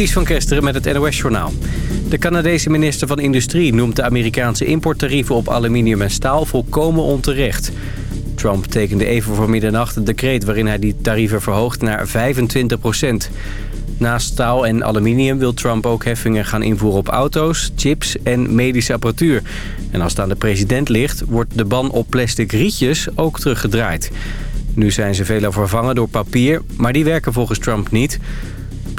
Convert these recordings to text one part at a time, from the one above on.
Ties van Kesteren met het NOS-journaal. De Canadese minister van Industrie noemt de Amerikaanse importtarieven op aluminium en staal volkomen onterecht. Trump tekende even voor middernacht een decreet waarin hij die tarieven verhoogt naar 25 procent. Naast staal en aluminium wil Trump ook heffingen gaan invoeren op auto's, chips en medische apparatuur. En als het aan de president ligt, wordt de ban op plastic rietjes ook teruggedraaid. Nu zijn ze veelal vervangen door papier, maar die werken volgens Trump niet.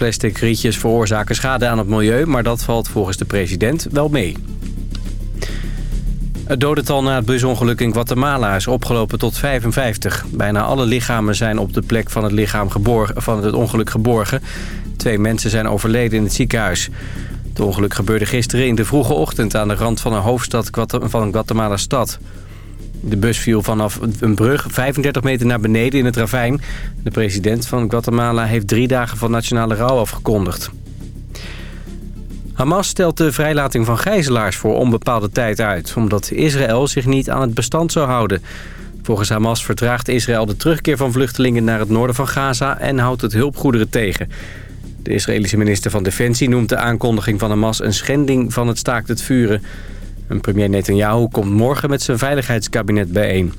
Plastic rietjes veroorzaken schade aan het milieu, maar dat valt volgens de president wel mee. Het dodental na het busongeluk in Guatemala is opgelopen tot 55. Bijna alle lichamen zijn op de plek van het, lichaam van het ongeluk geborgen. Twee mensen zijn overleden in het ziekenhuis. Het ongeluk gebeurde gisteren in de vroege ochtend aan de rand van een hoofdstad van Guatemala-stad. De bus viel vanaf een brug 35 meter naar beneden in het ravijn. De president van Guatemala heeft drie dagen van nationale rouw afgekondigd. Hamas stelt de vrijlating van gijzelaars voor onbepaalde tijd uit... omdat Israël zich niet aan het bestand zou houden. Volgens Hamas vertraagt Israël de terugkeer van vluchtelingen naar het noorden van Gaza... en houdt het hulpgoederen tegen. De Israëlische minister van Defensie noemt de aankondiging van Hamas... een schending van het staakt het vuren... En premier Netanyahu komt morgen met zijn veiligheidskabinet bijeen.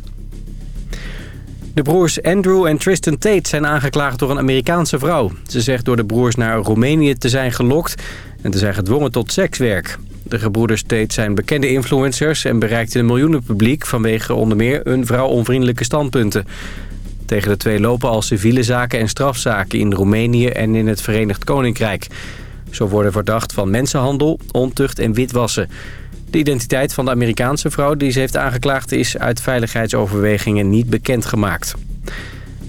De broers Andrew en Tristan Tate zijn aangeklaagd door een Amerikaanse vrouw. Ze zegt door de broers naar Roemenië te zijn gelokt en te zijn gedwongen tot sekswerk. De gebroeders Tate zijn bekende influencers en bereikten een miljoenenpubliek... vanwege onder meer hun vrouwonvriendelijke standpunten. Tegen de twee lopen al civiele zaken en strafzaken in Roemenië en in het Verenigd Koninkrijk. Zo worden verdacht van mensenhandel, ontucht en witwassen... De identiteit van de Amerikaanse vrouw die ze heeft aangeklaagd... is uit veiligheidsoverwegingen niet bekendgemaakt.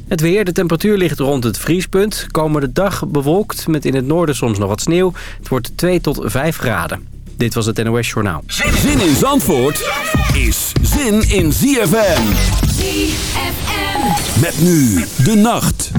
Het weer, de temperatuur ligt rond het vriespunt. Komende dag bewolkt, met in het noorden soms nog wat sneeuw. Het wordt 2 tot 5 graden. Dit was het NOS Journaal. Zin in Zandvoort is zin in ZFM. ZFM. Met nu de nacht.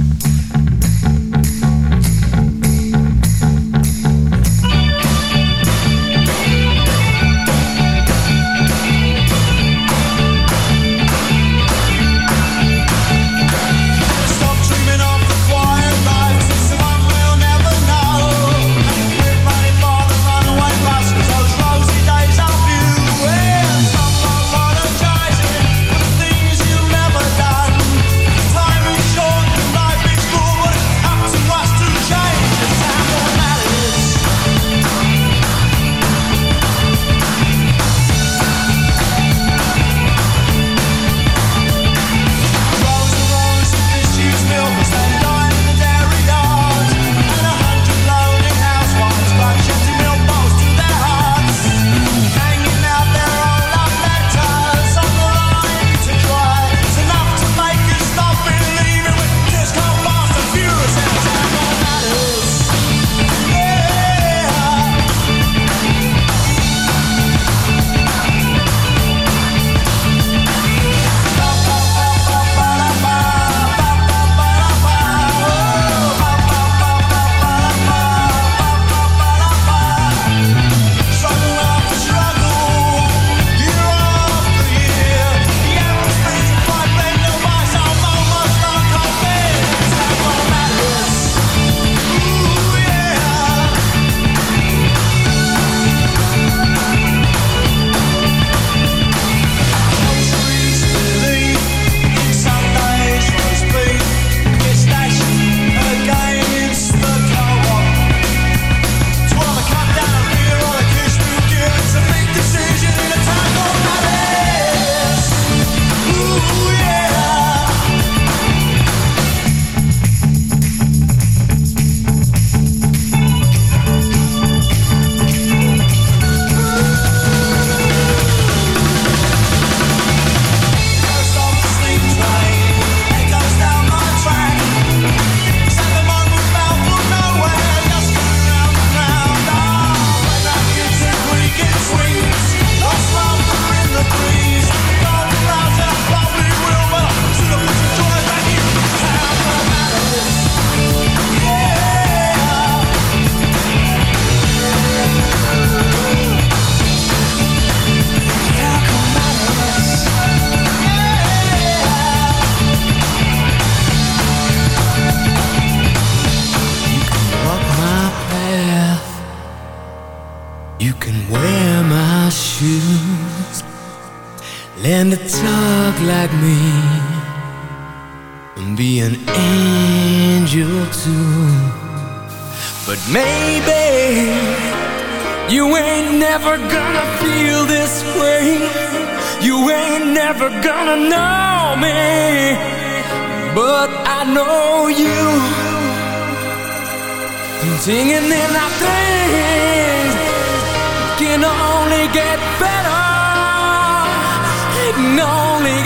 can only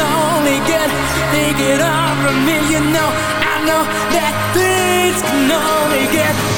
only take it all from me. You know, I know that things can only get.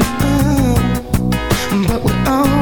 Up? But we always